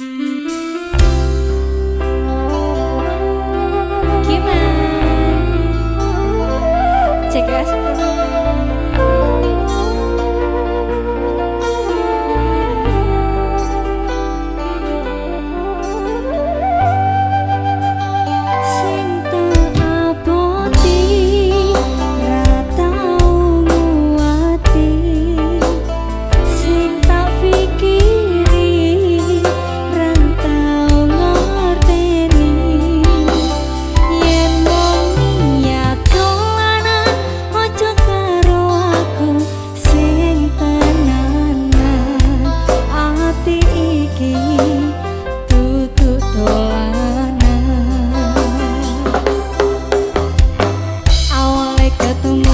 Mm-hmm. Palsu menggawe